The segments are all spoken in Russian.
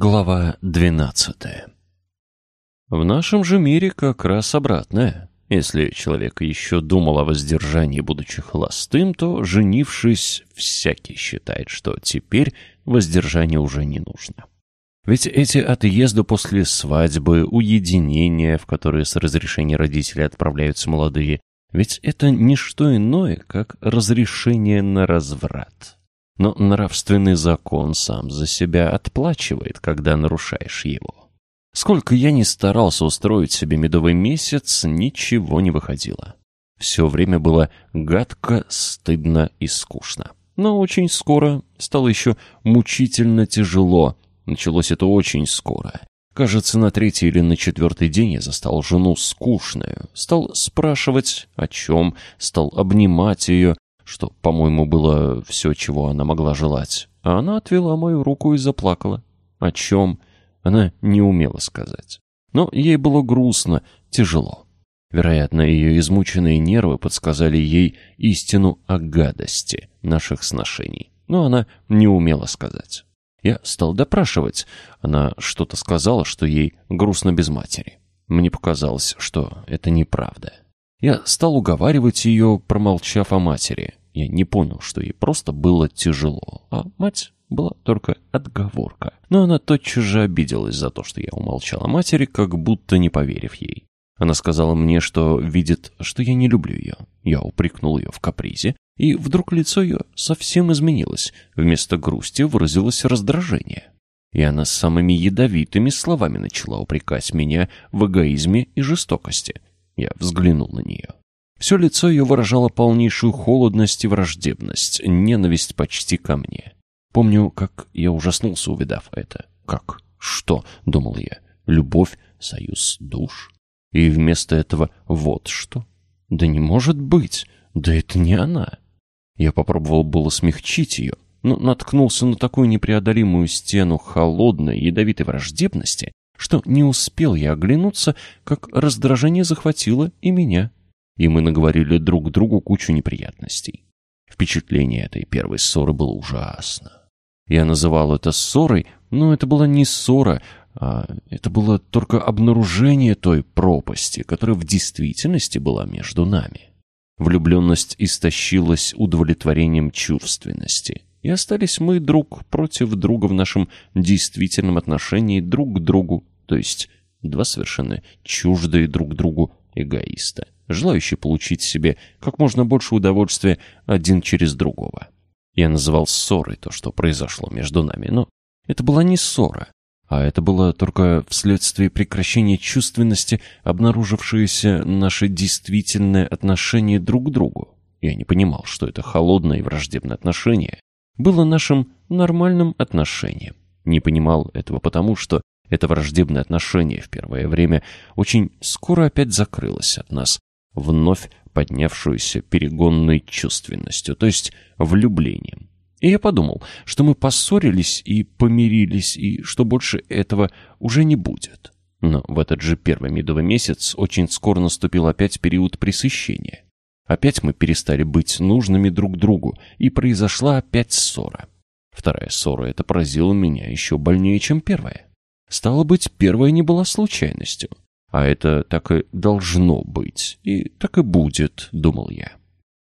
Глава двенадцатая В нашем же мире как раз обратное. Если человек еще думал о воздержании, будучи холостым, то, женившись, всякий считает, что теперь воздержание уже не нужно. Ведь эти отъезды после свадьбы, уединения, в которые с разрешения родителей отправляются молодые, ведь это не что иное, как разрешение на разврат. Но нравственный закон сам за себя отплачивает, когда нарушаешь его. Сколько я ни старался устроить себе медовый месяц, ничего не выходило. Все время было гадко, стыдно и скучно. Но очень скоро стало еще мучительно тяжело. Началось это очень скоро. Кажется, на третий или на четвертый день я застал жену скучную. Стал спрашивать, о чем, стал обнимать ее, что, по-моему, было все, чего она могла желать. А она отвела мою руку и заплакала. О чем? Она не умела сказать. Но ей было грустно, тяжело. Вероятно, ее измученные нервы подсказали ей истину о гадости наших сношений. Но она не умела сказать. Я стал допрашивать. Она что-то сказала, что ей грустно без матери. Мне показалось, что это неправда. Я стал уговаривать ее, промолчав о матери. Я не понял, что ей просто было тяжело, а мать была только отговорка. Но она тотчас же обиделась за то, что я умолчал о матери, как будто не поверив ей. Она сказала мне, что видит, что я не люблю ее. Я упрекнул ее в капризе, и вдруг лицо ее совсем изменилось. Вместо грусти выразилось раздражение. И она с самыми ядовитыми словами начала упрекать меня в эгоизме и жестокости. Я взглянул на нее. Все лицо ее выражало полнейшую холодность и враждебность, ненависть почти ко мне. Помню, как я ужаснулся, увидав это. «Как? Что?» — думал я. «Любовь, союз душ?» И вместо этого вот что. «Да не может быть! Да это не она!» Я попробовал было смягчить ее, но наткнулся на такую непреодолимую стену холодной, ядовитой враждебности, что не успел я оглянуться, как раздражение захватило и меня и мы наговорили друг другу кучу неприятностей. Впечатление этой первой ссоры было ужасно. Я называл это ссорой, но это была не ссора, а это было только обнаружение той пропасти, которая в действительности была между нами. Влюбленность истощилась удовлетворением чувственности, и остались мы друг против друга в нашем действительном отношении друг к другу, то есть два совершенно чуждые друг другу эгоиста желающий получить себе как можно больше удовольствия один через другого. Я называл ссорой то, что произошло между нами, но это была не ссора, а это было только вследствие прекращения чувственности, обнаружившееся наше действительное отношение друг к другу. Я не понимал, что это холодное и враждебное отношение было нашим нормальным отношением. Не понимал этого потому, что это враждебное отношение в первое время очень скоро опять закрылось от нас, вновь поднявшуюся перегонной чувственностью, то есть влюблением. И я подумал, что мы поссорились и помирились, и что больше этого уже не будет. Но в этот же первый медовый месяц очень скоро наступил опять период пресыщения. Опять мы перестали быть нужными друг другу, и произошла опять ссора. Вторая ссора это поразила меня еще больнее, чем первая. Стало быть, первая не была случайностью. А это так и должно быть, и так и будет, думал я.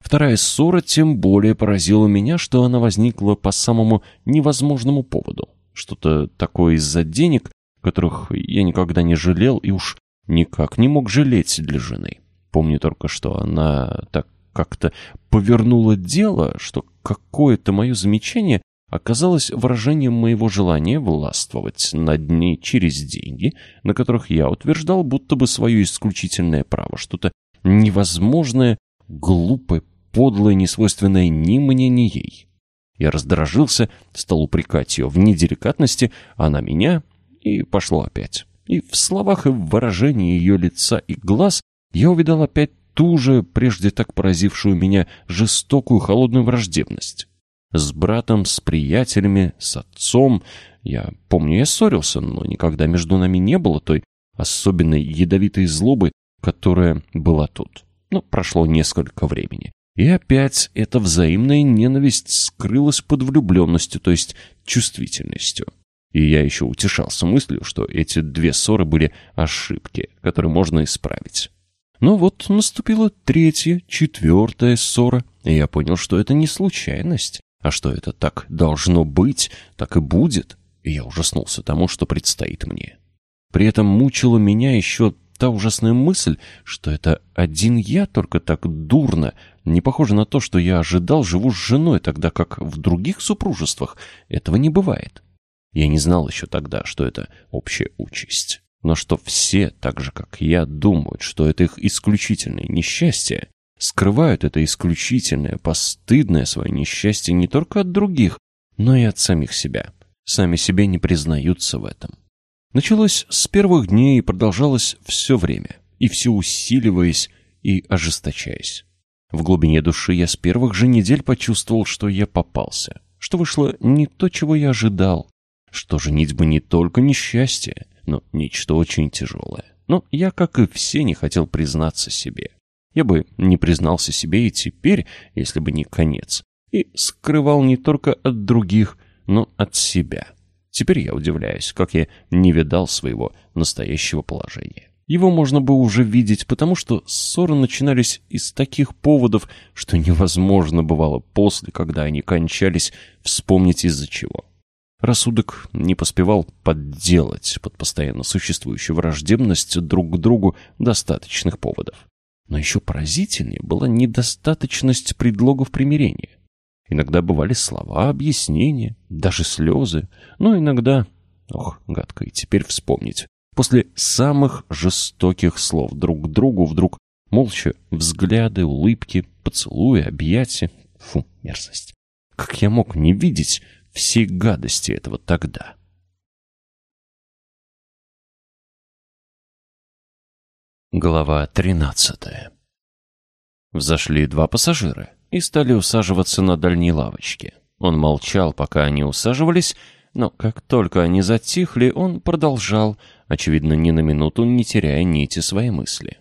Вторая ссора тем более поразила меня, что она возникла по самому невозможному поводу. Что-то такое из-за денег, которых я никогда не жалел и уж никак не мог жалеть для жены. Помню только, что она так как-то повернула дело, что какое-то мое замечание оказалось выражением моего желания властвовать над ней через деньги, на которых я утверждал будто бы свое исключительное право, что-то невозможное, глупое, подлое, несвойственное ни мне, ни ей. Я раздражился, стал упрекать ее в неделикатности, она меня, и пошло опять. И в словах и в выражении ее лица и глаз я увидал опять ту же, прежде так поразившую меня, жестокую холодную враждебность. С братом, с приятелями, с отцом. Я помню, я ссорился, но никогда между нами не было той особенной ядовитой злобы, которая была тут. Но прошло несколько времени. И опять эта взаимная ненависть скрылась под влюбленностью, то есть чувствительностью. И я еще утешался мыслью, что эти две ссоры были ошибки, которые можно исправить. Но вот наступила третья, четвертая ссора, и я понял, что это не случайность, а что это так должно быть, так и будет, и я ужаснулся тому, что предстоит мне. При этом мучила меня еще та ужасная мысль, что это один я только так дурно, не похоже на то, что я ожидал, живу с женой, тогда как в других супружествах этого не бывает. Я не знал еще тогда, что это общая участь. Но что все, так же как я, думают, что это их исключительное несчастье, скрывают это исключительное, постыдное свое несчастье не только от других, но и от самих себя. Сами себе не признаются в этом. Началось с первых дней и продолжалось все время, и все усиливаясь и ожесточаясь. В глубине души я с первых же недель почувствовал, что я попался, что вышло не то, чего я ожидал, что женитьба не только несчастье, но нечто очень тяжелое. Но я, как и все, не хотел признаться себе. Я бы не признался себе и теперь, если бы не конец. И скрывал не только от других, но от себя. Теперь я удивляюсь, как я не видал своего настоящего положения. Его можно было уже видеть, потому что ссоры начинались из таких поводов, что невозможно бывало после, когда они кончались, вспомнить из-за чего. Рассудок не поспевал подделать под постоянно существующую враждебность друг к другу достаточных поводов. Но еще поразительнее была недостаточность предлогов примирения. Иногда бывали слова, объяснения, даже слезы, но иногда... Ох, гадко и теперь вспомнить. После самых жестоких слов друг к другу вдруг молча взгляды, улыбки, поцелуи, объятия. Фу, мерзость. Как я мог не видеть всей гадости этого тогда. Глава тринадцатая. Взошли два пассажира и стали усаживаться на дальней лавочке. Он молчал, пока они усаживались, но как только они затихли, он продолжал, очевидно, ни на минуту не теряя нити своей мысли.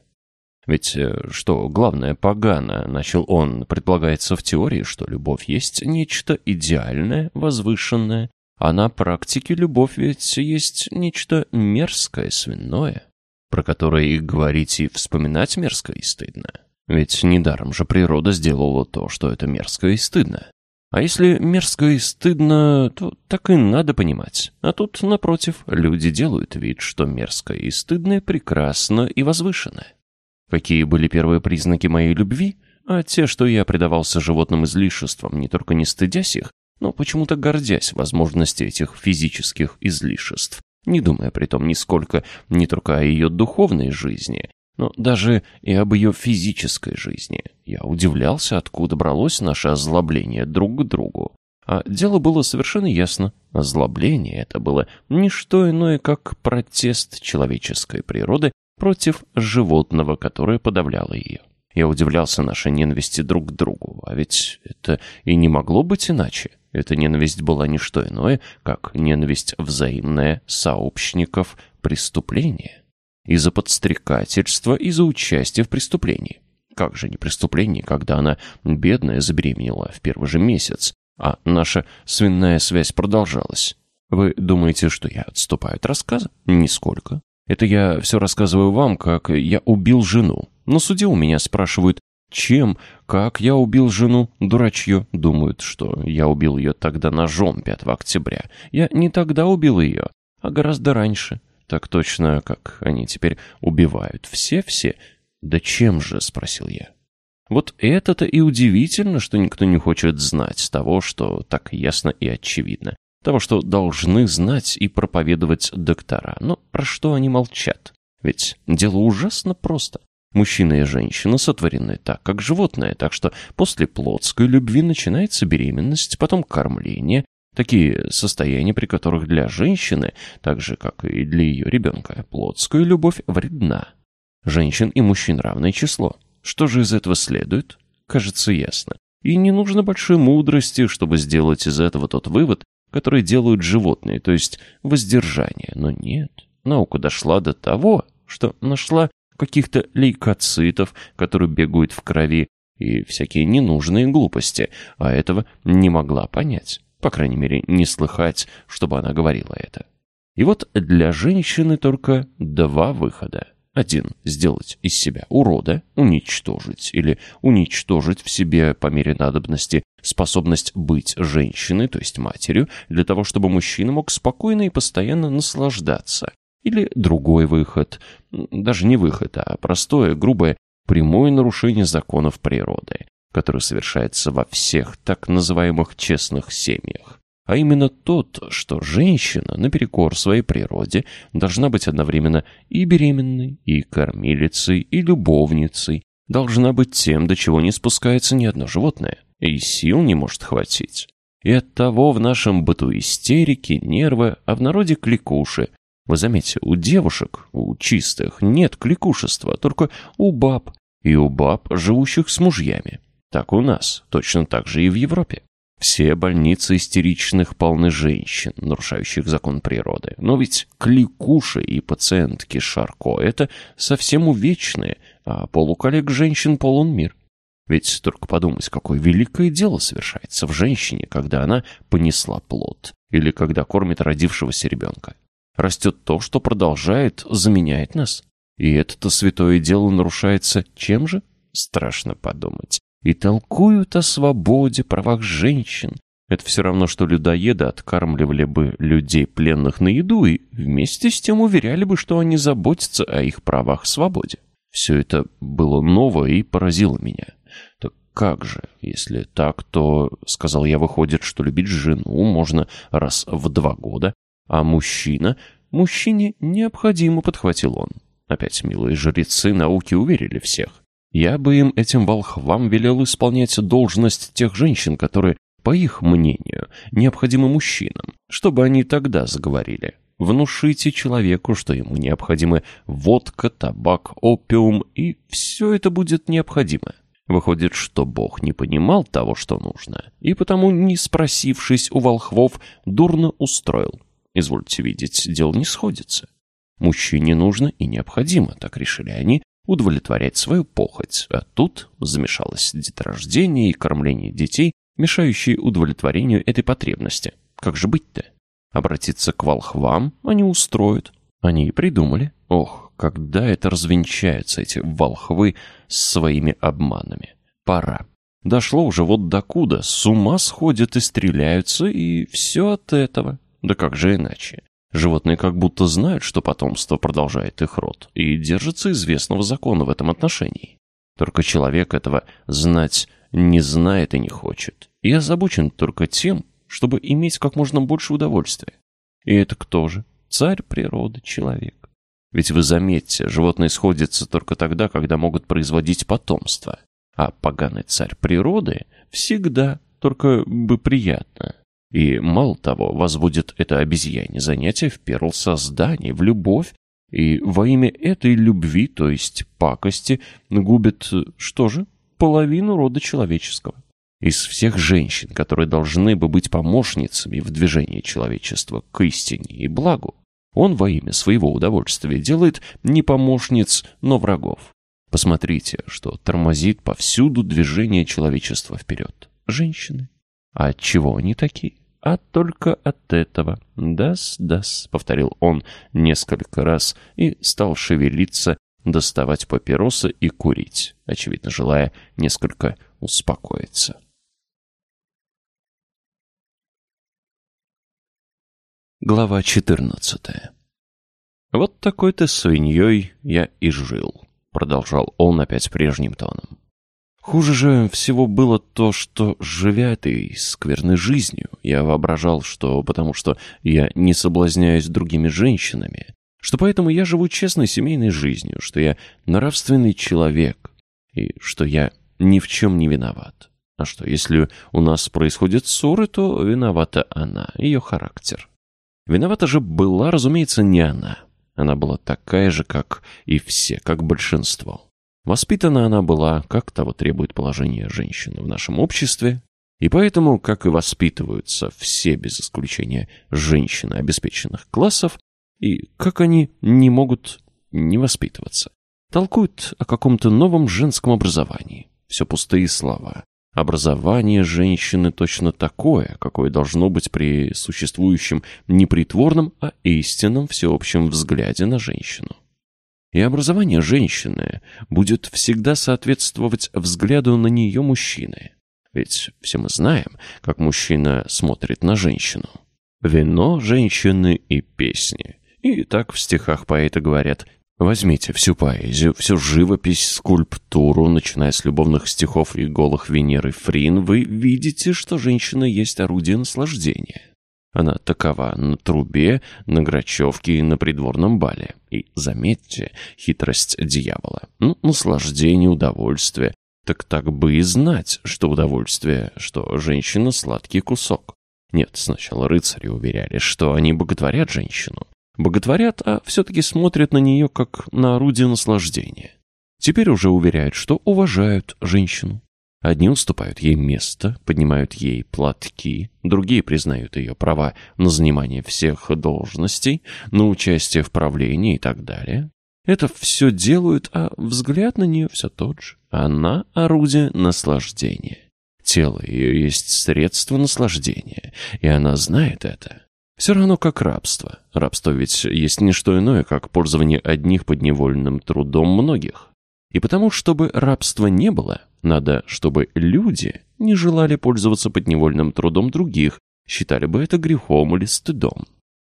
Ведь э, что главное погано, начал он, предполагается в теории, что любовь есть нечто идеальное, возвышенное, а на практике любовь ведь есть нечто мерзкое, свиное, про которое и говорить, и вспоминать мерзко и стыдно. Ведь недаром же природа сделала то, что это мерзко и стыдно. А если мерзко и стыдно, то так и надо понимать. А тут, напротив, люди делают вид, что мерзко и стыдно прекрасно и возвышенно. Какие были первые признаки моей любви? А те, что я предавался животным излишествам, не только не стыдясь их, но почему-то гордясь возможности этих физических излишеств, не думая при том нисколько не только о ее духовной жизни, но даже и об ее физической жизни. Я удивлялся, откуда бралось наше озлобление друг к другу. А дело было совершенно ясно. Озлобление это было не что иное, как протест человеческой природы против животного, которое подавляло ее. Я удивлялся нашей ненависти друг к другу, а ведь это и не могло быть иначе. Эта ненависть была не что иное, как ненависть взаимная сообщников преступления. Из-за подстрекательства и за участие в преступлении. Как же не преступление, когда она, бедная, забеременела в первый же месяц, а наша свинная связь продолжалась. Вы думаете, что я отступаю от рассказа? Нисколько. Это я все рассказываю вам, как я убил жену. На суде у меня спрашивают, чем, как я убил жену, дурачье. Думают, что я убил ее тогда ножом 5 октября. Я не тогда убил ее, а гораздо раньше. Так точно, как они теперь убивают. Все-все. Да чем же, спросил я. Вот это-то и удивительно, что никто не хочет знать того, что так ясно и очевидно того, что должны знать и проповедовать доктора. Но про что они молчат? Ведь дело ужасно просто. Мужчина и женщина сотворены так, как животное, так что после плотской любви начинается беременность, потом кормление, такие состояния, при которых для женщины, так же, как и для ее ребенка, плотская любовь вредна. Женщин и мужчин равное число. Что же из этого следует? Кажется ясно. И не нужно большой мудрости, чтобы сделать из этого тот вывод, которые делают животные, то есть воздержание. Но нет, наука дошла до того, что нашла каких-то лейкоцитов, которые бегают в крови, и всякие ненужные глупости, а этого не могла понять. По крайней мере, не слыхать, чтобы она говорила это. И вот для женщины только два выхода. Один – сделать из себя урода, уничтожить или уничтожить в себе по мере надобности способность быть женщиной, то есть матерью, для того, чтобы мужчина мог спокойно и постоянно наслаждаться. Или другой выход, даже не выход, а простое, грубое, прямое нарушение законов природы, которое совершается во всех так называемых честных семьях а именно тот, что женщина, наперекор своей природе, должна быть одновременно и беременной, и кормилицей, и любовницей, должна быть тем, до чего не спускается ни одно животное, и сил не может хватить. И оттого в нашем быту истерики, нервы, а в народе кликуши. Вы заметьте, у девушек, у чистых, нет кликушества, только у баб, и у баб, живущих с мужьями. Так у нас, точно так же и в Европе. Все больницы истеричных полны женщин, нарушающих закон природы. Но ведь кликуши и пациентки Шарко — это совсем увечные, а полуколлег женщин полон мир. Ведь только подумать, какое великое дело совершается в женщине, когда она понесла плод, или когда кормит родившегося ребенка. Растет то, что продолжает, заменяет нас. И это-то святое дело нарушается чем же? Страшно подумать и толкуют о свободе, правах женщин. Это все равно, что людоеды откармливали бы людей пленных на еду и вместе с тем уверяли бы, что они заботятся о их правах свободе. Все это было новое и поразило меня. Так как же, если так, то, сказал я, выходит, что любить жену можно раз в два года, а мужчина, мужчине необходимо, подхватил он. Опять милые жрецы науки уверили всех. Я бы им, этим волхвам, велел исполнять должность тех женщин, которые, по их мнению, необходимы мужчинам, чтобы они тогда заговорили. Внушите человеку, что ему необходимы водка, табак, опиум, и все это будет необходимо. Выходит, что Бог не понимал того, что нужно, и потому, не спросившись у волхвов, дурно устроил. Извольте видеть, дело не сходится. Мужчине нужно и необходимо, так решили они, удовлетворять свою похоть, а тут замешалось деторождение и кормление детей, мешающие удовлетворению этой потребности. Как же быть-то? Обратиться к волхвам они устроят. Они и придумали. Ох, когда это развенчаются, эти волхвы с своими обманами. Пора. Дошло уже вот докуда, с ума сходят и стреляются, и все от этого. Да как же иначе? Животные как будто знают, что потомство продолжает их род, и держатся известного закона в этом отношении. Только человек этого знать не знает и не хочет, и озабочен только тем, чтобы иметь как можно больше удовольствия. И это кто же? Царь природы, человек. Ведь вы заметьте, животные сходятся только тогда, когда могут производить потомство. А поганый царь природы всегда только бы приятно. И, мало того, возводит это обезьяне занятие в перл создания, в любовь, и во имя этой любви, то есть пакости, губит, что же, половину рода человеческого. Из всех женщин, которые должны бы быть помощницами в движении человечества к истине и благу, он во имя своего удовольствия делает не помощниц, но врагов. Посмотрите, что тормозит повсюду движение человечества вперед. Женщины. А от чего они такие? А только от этого. «Дас, дас», — повторил он несколько раз и стал шевелиться, доставать папиросы и курить, очевидно, желая несколько успокоиться. Глава 14 «Вот такой-то свиньей я и жил», — продолжал он опять прежним тоном. Хуже же всего было то, что, живя этой скверной жизнью, я воображал, что потому что я не соблазняюсь другими женщинами, что поэтому я живу честной семейной жизнью, что я нравственный человек и что я ни в чем не виноват. А что, если у нас происходят ссоры, то виновата она, ее характер. Виновата же была, разумеется, не она. Она была такая же, как и все, как большинство. Воспитана она была, как того требует положение женщины в нашем обществе, и поэтому, как и воспитываются все без исключения женщины обеспеченных классов, и как они не могут не воспитываться. Толкуют о каком-то новом женском образовании. Все пустые слова. Образование женщины точно такое, какое должно быть при существующем не притворном, а истинном всеобщем взгляде на женщину. И образование женщины будет всегда соответствовать взгляду на нее мужчины. Ведь все мы знаем, как мужчина смотрит на женщину. Вино, женщины и песни. И так в стихах поэты говорят Возьмите всю поэзию, всю живопись, скульптуру, начиная с любовных стихов и голых Венеры Фрин, вы видите, что женщина есть орудие наслаждения. Она такова на трубе, на грачевке и на придворном бале. И, заметьте, хитрость дьявола. Ну, наслаждение, удовольствие. Так так бы и знать, что удовольствие, что женщина сладкий кусок. Нет, сначала рыцари уверяли, что они боготворят женщину боготворят, а все-таки смотрят на нее как на орудие наслаждения. Теперь уже уверяют, что уважают женщину. Одни уступают ей место, поднимают ей платки, другие признают ее права на занимание всех должностей, на участие в правлении и так далее. Это все делают, а взгляд на нее все тот же. Она — орудие наслаждения. Тело ее есть средство наслаждения, и она знает это. Все равно как рабство. Рабство ведь есть не что иное, как пользование одних подневольным трудом многих. И потому, чтобы рабства не было, надо, чтобы люди не желали пользоваться подневольным трудом других, считали бы это грехом или стыдом.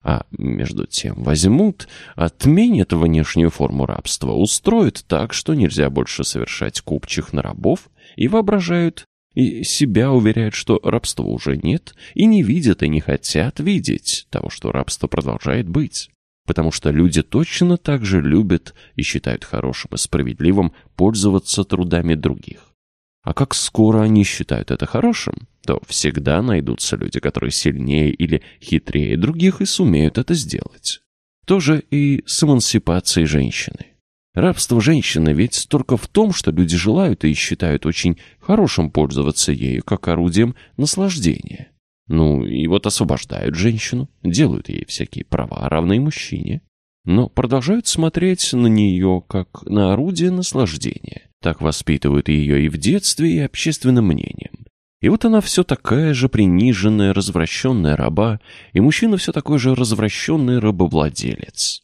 А между тем возьмут, отменят внешнюю форму рабства, устроят так, что нельзя больше совершать купчих на рабов, и воображают, и себя уверяют, что рабства уже нет, и не видят и не хотят видеть того, что рабство продолжает быть. Потому что люди точно так же любят и считают хорошим и справедливым пользоваться трудами других. А как скоро они считают это хорошим, то всегда найдутся люди, которые сильнее или хитрее других и сумеют это сделать. То же и с эмансипацией женщины. Рабство женщины ведь только в том, что люди желают и считают очень хорошим пользоваться ею как орудием наслаждения. Ну, и вот освобождают женщину, делают ей всякие права, равные мужчине, но продолжают смотреть на нее как на орудие наслаждения. Так воспитывают ее и в детстве, и общественным мнением. И вот она все такая же приниженная, развращенная раба, и мужчина все такой же развращенный рабовладелец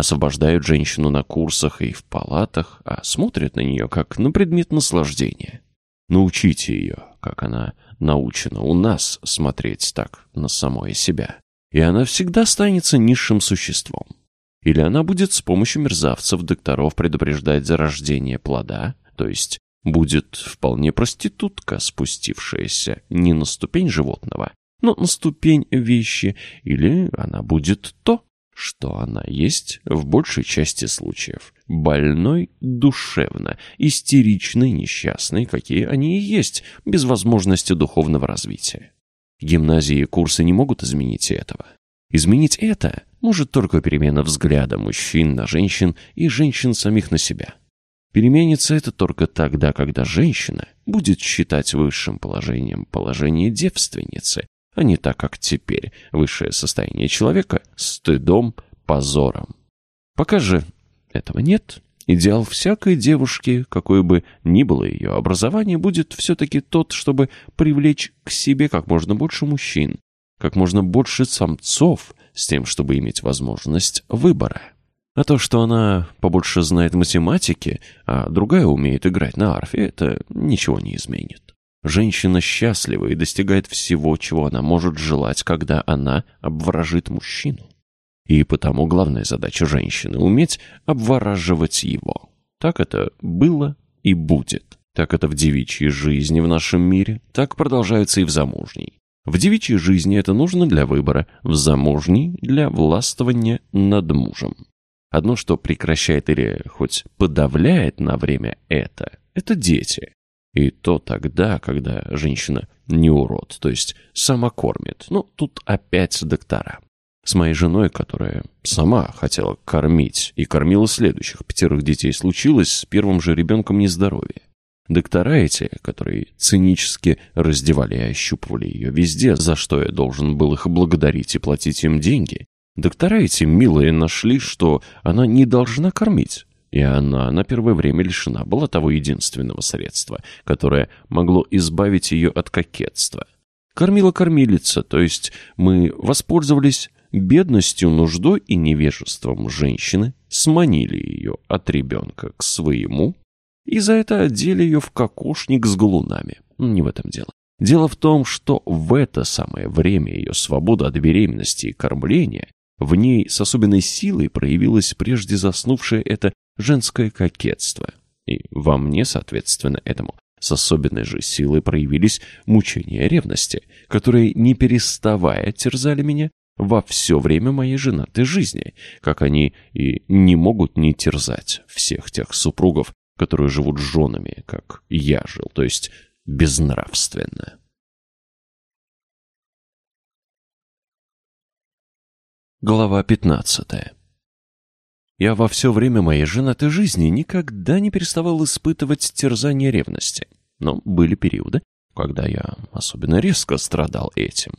освобождают женщину на курсах и в палатах, а смотрят на нее как на предмет наслаждения. Научите ее, как она научена у нас смотреть так на самое себя, и она всегда останется низшим существом. Или она будет с помощью мерзавцев-докторов предупреждать зарождение плода, то есть будет вполне проститутка, спустившаяся не на ступень животного, но на ступень вещи, или она будет то, что она есть в большей части случаев. Больной душевно, истеричный, несчастный, какие они и есть, без возможности духовного развития. Гимназии и курсы не могут изменить этого. Изменить это может только перемена взгляда мужчин на женщин и женщин самих на себя. Переменится это только тогда, когда женщина будет считать высшим положением положение девственницы, а не так, как теперь, высшее состояние человека стыдом, позором. Пока же этого нет, идеал всякой девушки, какое бы ни было ее образование, будет все-таки тот, чтобы привлечь к себе как можно больше мужчин, как можно больше самцов, с тем, чтобы иметь возможность выбора. А то, что она побольше знает математики, а другая умеет играть на арфе, это ничего не изменит. Женщина счастлива и достигает всего, чего она может желать, когда она обворожит мужчину. И потому главная задача женщины — уметь обвораживать его. Так это было и будет. Так это в девичьей жизни в нашем мире, так продолжается и в замужней. В девичьей жизни это нужно для выбора, в замужней — для властвования над мужем. Одно, что прекращает или хоть подавляет на время это, это дети. И то тогда, когда женщина не урод, то есть сама кормит. Ну, тут опять доктора. С моей женой, которая сама хотела кормить и кормила следующих пятерых детей, случилось с первым же ребенком нездоровье. Доктора эти, которые цинически раздевали и ощупывали ее везде, за что я должен был их благодарить и платить им деньги, доктора эти милые нашли, что она не должна кормить, И она на первое время лишена была того единственного средства, которое могло избавить ее от кокетства. Кормила кормилица, то есть мы воспользовались бедностью, нуждой и невежеством женщины, сманили ее от ребенка к своему и за это одели ее в кокошник с галунами. Не в этом дело. Дело в том, что в это самое время ее свобода от беременности и кормления в ней с особенной силой проявилось прежде заснувшее это женское кокетство. И во мне, соответственно, этому с особенной же силой проявились мучения ревности, которые, не переставая, терзали меня во все время моей женатой жизни, как они и не могут не терзать всех тех супругов, которые живут с женами, как я жил, то есть безнравственно. Глава пятнадцатая Я во все время моей женатой жизни никогда не переставал испытывать терзание ревности, но были периоды, когда я особенно резко страдал этим.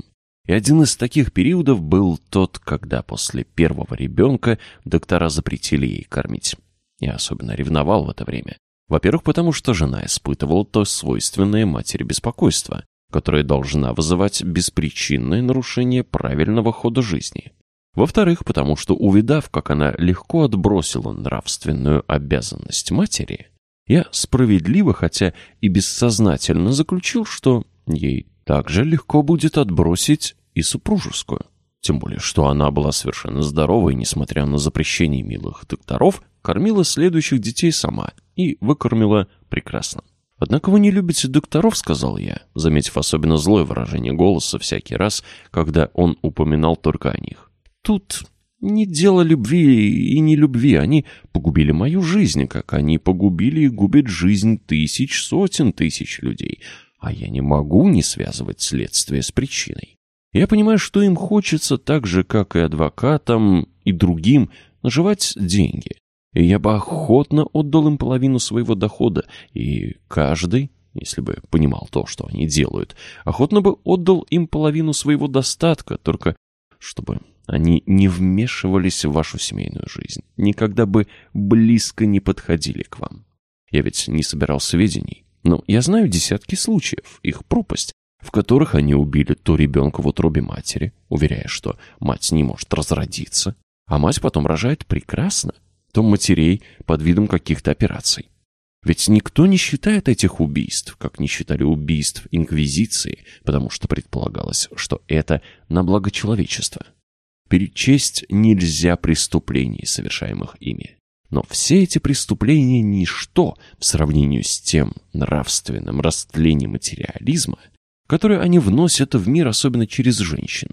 И один из таких периодов был тот, когда после первого ребенка доктора запретили ей кормить. Я особенно ревновал в это время. Во-первых, потому что жена испытывала то свойственное матери беспокойство, которое должна вызывать беспричинное нарушение правильного хода жизни. Во-вторых, потому что, увидав, как она легко отбросила нравственную обязанность матери, я справедливо, хотя и бессознательно заключил, что ей также легко будет отбросить и супружескую. Тем более, что она была совершенно здоровой, несмотря на запрещение милых докторов, кормила следующих детей сама и выкормила прекрасно. «Однако вы не любите докторов», — сказал я, заметив особенно злое выражение голоса всякий раз, когда он упоминал только о них. «Тут не дело любви и не любви. Они погубили мою жизнь, как они погубили и губят жизнь тысяч, сотен тысяч людей. А я не могу не связывать следствие с причиной. Я понимаю, что им хочется так же, как и адвокатам и другим, наживать деньги. И я бы охотно отдал им половину своего дохода, и каждый, если бы понимал то, что они делают, охотно бы отдал им половину своего достатка, только чтобы они не вмешивались в вашу семейную жизнь, никогда бы близко не подходили к вам. Я ведь не собирал сведений, но я знаю десятки случаев, их пропасть, в которых они убили то ребенка в утробе матери, уверяя, что мать не может разродиться, а мать потом рожает прекрасно, то матерей под видом каких-то операций. Ведь никто не считает этих убийств, как не считали убийств Инквизиции, потому что предполагалось, что это на благо человечества. Перечесть нельзя преступлений, совершаемых ими. Но все эти преступления – ничто в сравнении с тем нравственным растлением материализма, которые они вносят в мир, особенно через женщин.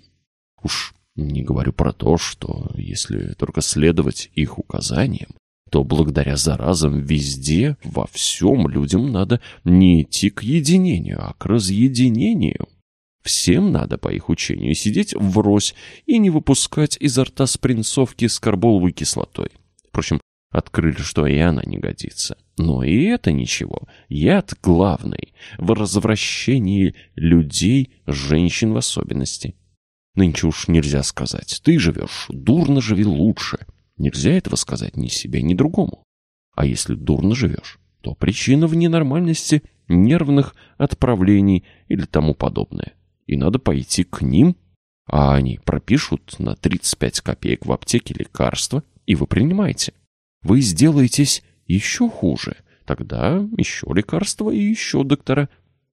Уж не говорю про то, что если только следовать их указаниям, то благодаря заразам везде, во всем людям надо не идти к единению, а к разъединению. Всем надо, по их учению, сидеть врозь и не выпускать изо рта спринцовки с карболовой кислотой. Впрочем, Открыли, что и она не годится. Но и это ничего. Яд главный в развращении людей, женщин в особенности. Нынче уж нельзя сказать. Ты живешь, дурно живи лучше. Нельзя этого сказать ни себе, ни другому. А если дурно живешь, то причина в ненормальности нервных отправлений или тому подобное. И надо пойти к ним, а они пропишут на 35 копеек в аптеке лекарства, и вы принимаете вы сделаетесь еще хуже. Тогда еще лекарства и еще доктора.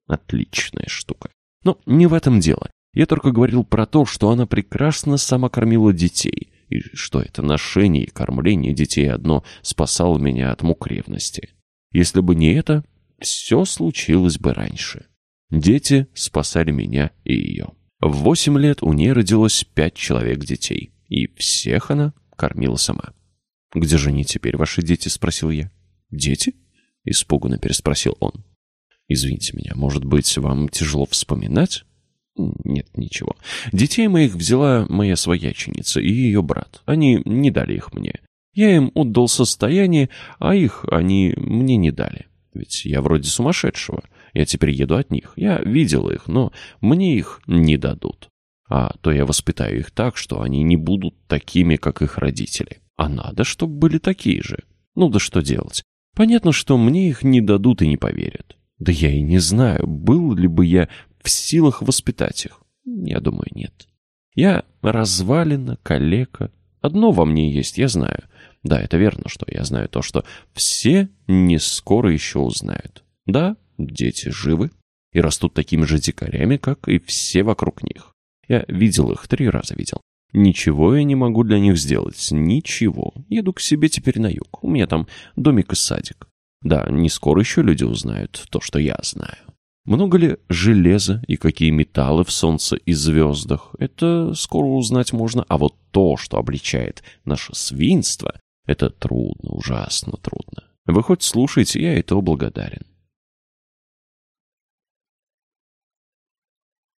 Отличная штука. Но не в этом дело. Я только говорил про то, что она прекрасно сама кормила детей, и что это ношение и кормление детей одно спасало меня от мук ревности. Если бы не это, все случилось бы раньше. Дети спасали меня и ее. В восемь лет у нее родилось пять человек детей, и всех она кормила сама. «Где же они теперь, ваши дети?» — спросил я. «Дети?» — испуганно переспросил он. «Извините меня, может быть, вам тяжело вспоминать?» «Нет, ничего. Детей моих взяла моя свояченица и ее брат. Они не дали их мне. Я им отдал состояние, а их они мне не дали. Ведь я вроде сумасшедшего. Я теперь еду от них. Я видел их, но мне их не дадут. А то я воспитаю их так, что они не будут такими, как их родители. А надо, чтобы были такие же. Ну да что делать? Понятно, что мне их не дадут и не поверят. Да я и не знаю, был ли бы я в силах воспитать их. Я думаю, нет. Я развалина, калека. Одно во мне есть, я знаю. Да, это верно, что я знаю то, что все не скоро еще узнают. Да, дети живы и растут такими же дикарями, как и все вокруг них. Я видел их, три раза видел. Ничего я не могу для них сделать, ничего. Еду к себе теперь на юг, у меня там домик и садик. Да, не скоро еще люди узнают то, что я знаю. Много ли железа и какие металлы в солнце и звездах, это скоро узнать можно, а вот то, что обличает наше свинство, это трудно, ужасно трудно. Вы хоть слушаете, я этого благодарен.